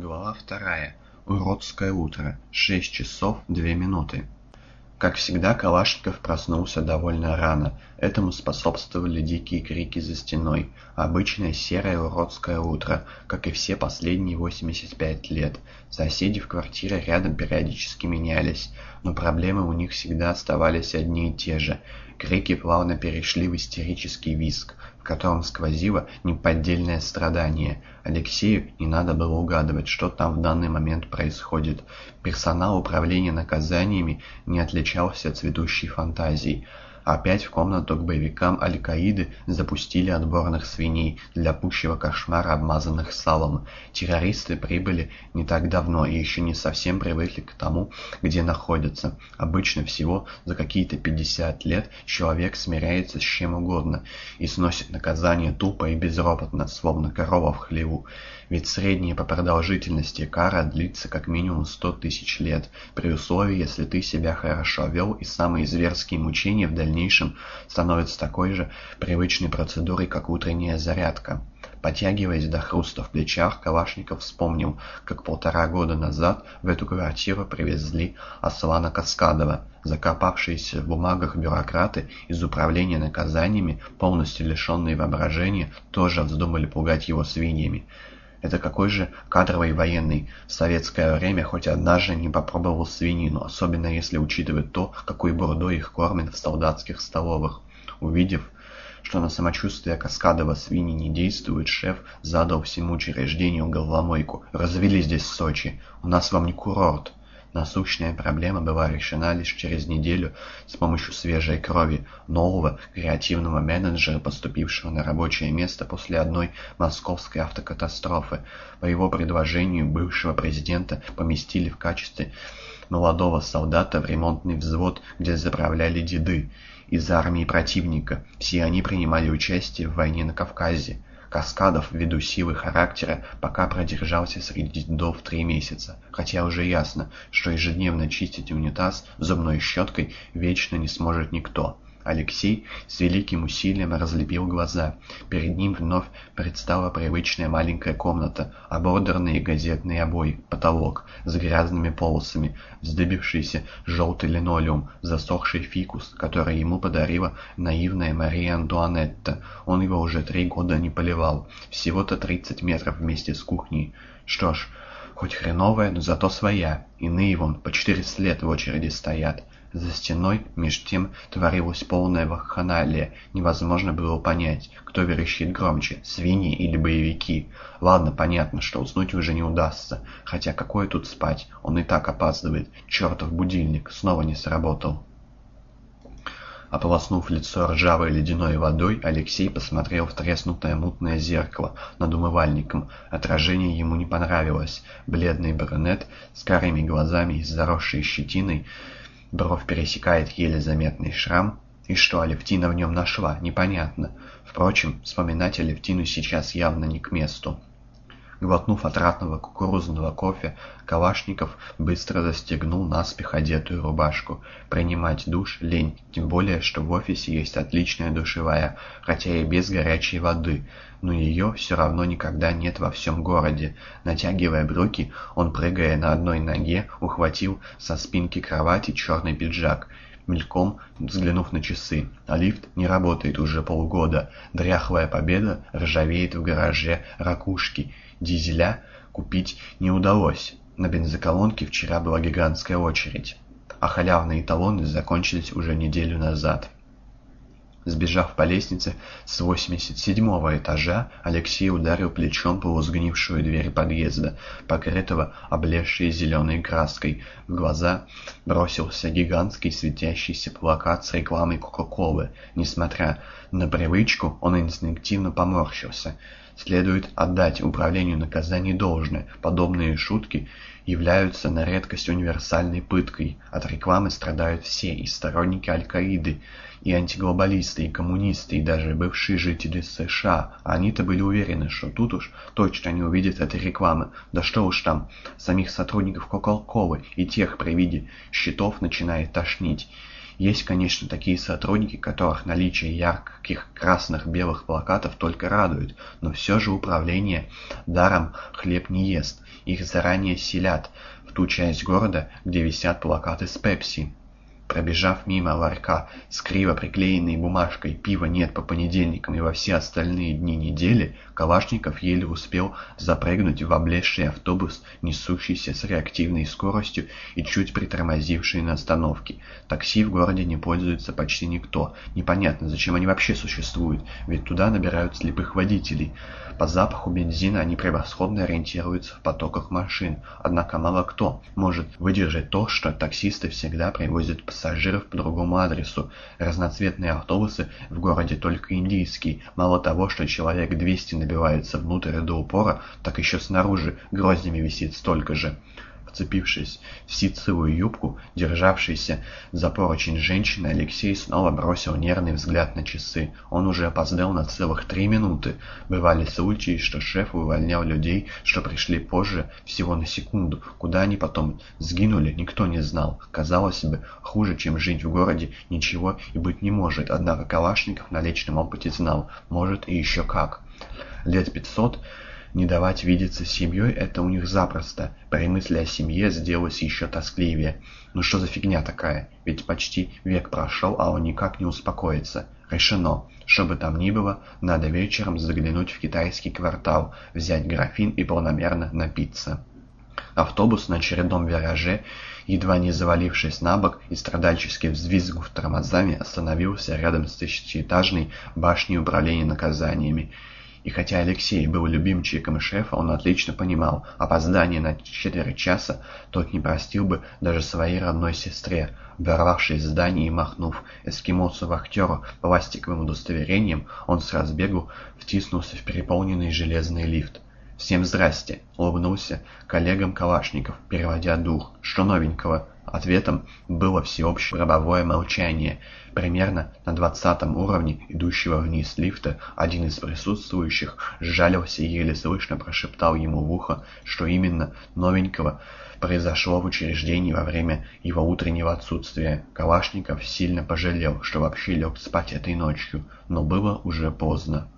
Глава вторая. Уродское утро. Шесть часов две минуты. Как всегда, Калашников проснулся довольно рано. Этому способствовали дикие крики за стеной. Обычное серое уродское утро, как и все последние 85 лет. Соседи в квартире рядом периодически менялись, но проблемы у них всегда оставались одни и те же. Крики плавно перешли в истерический визг котором сквозило неподдельное страдание. Алексею не надо было угадывать, что там в данный момент происходит. Персонал управления наказаниями не отличался цветущей фантазией. Опять в комнату к боевикам Аль-Каиды запустили отборных свиней, для пущего кошмара обмазанных салом. Террористы прибыли не так давно и еще не совсем привыкли к тому, где находятся. Обычно всего за какие-то 50 лет человек смиряется с чем угодно и сносит наказание тупо и безропотно, словно корова в хлеву. Ведь средняя по продолжительности кара длится как минимум 100 тысяч лет, при условии, если ты себя хорошо вел и самые зверские мучения в дальнейшем становятся такой же привычной процедурой, как утренняя зарядка. Потягиваясь до хруста в плечах, Калашников вспомнил, как полтора года назад в эту квартиру привезли Аслана Каскадова. Закопавшиеся в бумагах бюрократы из управления наказаниями, полностью лишенные воображения, тоже вздумали пугать его свиньями. Это какой же кадровый военный в советское время хоть однажды не попробовал свинину, особенно если учитывать то, какой бурдой их кормят в солдатских столовых. Увидев, что на самочувствие Каскадова свиньи не действует, шеф задал всему учреждению головомойку. «Развели здесь Сочи. У нас вам не курорт». Насущная проблема была решена лишь через неделю с помощью свежей крови нового креативного менеджера, поступившего на рабочее место после одной московской автокатастрофы. По его предложению бывшего президента поместили в качестве молодого солдата в ремонтный взвод, где заправляли деды из армии противника. Все они принимали участие в войне на Кавказе. Каскадов, ввиду силы характера, пока продержался среди дедов три месяца, хотя уже ясно, что ежедневно чистить унитаз зубной щеткой вечно не сможет никто. Алексей с великим усилием разлепил глаза. Перед ним вновь предстала привычная маленькая комната, ободранные газетные обои, потолок с грязными полосами, вздыбившийся желтый линолеум, засохший фикус, который ему подарила наивная Мария Антуанетта. Он его уже три года не поливал. Всего-то 30 метров вместе с кухней. Что ж, хоть хреновая, но зато своя. Иные вон по 400 лет в очереди стоят. За стеной меж тем творилась полная вакханалия. Невозможно было понять, кто верещит громче, свиньи или боевики. Ладно, понятно, что уснуть уже не удастся. Хотя какое тут спать? Он и так опаздывает. Чертов будильник снова не сработал. Ополоснув лицо ржавой ледяной водой, Алексей посмотрел в треснутое мутное зеркало над умывальником. Отражение ему не понравилось. Бледный баронет с карими глазами и заросшей щетиной Бровь пересекает еле заметный шрам. И что Алевтина в нем нашла, непонятно. Впрочем, вспоминать Алевтину сейчас явно не к месту. Глотнув отратного кукурузного кофе, Калашников быстро застегнул наспех одетую рубашку. Принимать душ лень, тем более, что в офисе есть отличная душевая, хотя и без горячей воды, но ее все равно никогда нет во всем городе. Натягивая брюки, он, прыгая на одной ноге, ухватил со спинки кровати черный пиджак мельком взглянув на часы. А лифт не работает уже полгода. Дряхлая победа ржавеет в гараже ракушки. Дизеля купить не удалось. На бензоколонке вчера была гигантская очередь. А халявные талоны закончились уже неделю назад. Сбежав по лестнице с 87-го этажа, Алексей ударил плечом по сгнившую дверь подъезда, покрытого облезшей зеленой краской. В глаза бросился гигантский светящийся плакат с рекламой Кока-Колы. Несмотря на привычку, он инстинктивно поморщился. Следует отдать управлению наказаний должное. Подобные шутки являются на редкость универсальной пыткой. От рекламы страдают все, и сторонники Аль-Каиды, и антиглобалисты, и коммунисты, и даже бывшие жители США. Они-то были уверены, что тут уж точно не увидят этой рекламы. Да что уж там, самих сотрудников Кока-Колы и тех при виде счетов начинает тошнить. Есть, конечно, такие сотрудники, которых наличие ярких красных-белых плакатов только радует, но все же управление даром хлеб не ест. Их заранее селят в ту часть города, где висят плакаты с Пепси. Пробежав мимо ларька с криво приклеенной бумажкой «Пива нет по понедельникам и во все остальные дни недели», Калашников еле успел запрыгнуть в облезший автобус, несущийся с реактивной скоростью и чуть притормозивший на остановке. Такси в городе не пользуется почти никто. Непонятно, зачем они вообще существуют, ведь туда набирают слепых водителей. По запаху бензина они превосходно ориентируются в потоках машин, однако мало кто может выдержать то, что таксисты всегда привозят пассажиров по другому адресу. Разноцветные автобусы в городе только индийские. Мало того, что человек 200 набивается внутрь до упора, так еще снаружи гроздями висит столько же. Вцепившись в ситцевую юбку, державшейся за поручень женщины, Алексей снова бросил нервный взгляд на часы. Он уже опоздал на целых три минуты. Бывали случаи, что шеф увольнял людей, что пришли позже, всего на секунду. Куда они потом сгинули, никто не знал. Казалось бы, хуже, чем жить в городе, ничего и быть не может. Однако Калашников на личном опыте знал. Может и еще как. Лет пятьсот не давать видеться с семьей — это у них запросто. При мысли о семье сделалось еще тоскливее. Ну что за фигня такая? Ведь почти век прошел, а он никак не успокоится. Решено. Что бы там ни было, надо вечером заглянуть в китайский квартал, взять графин и полномерно напиться. Автобус на очередном вираже, едва не завалившись на бок и страдальчески взвизгнув тормозами, остановился рядом с тысячеэтажной башней управления наказаниями. И хотя Алексей был любимчиком шефа, он отлично понимал, опоздание на четверть часа тот не простил бы даже своей родной сестре. Ворвавшись в здание и махнув эскимосу-вахтеру пластиковым удостоверением, он с разбегу втиснулся в переполненный железный лифт. «Всем здрасте!» — улыбнулся коллегам Калашников, переводя дух. «Что новенького?» Ответом было всеобщее гробовое молчание. Примерно на двадцатом уровне идущего вниз лифта один из присутствующих сжалился и еле слышно прошептал ему в ухо, что именно новенького произошло в учреждении во время его утреннего отсутствия. Калашников сильно пожалел, что вообще лег спать этой ночью, но было уже поздно.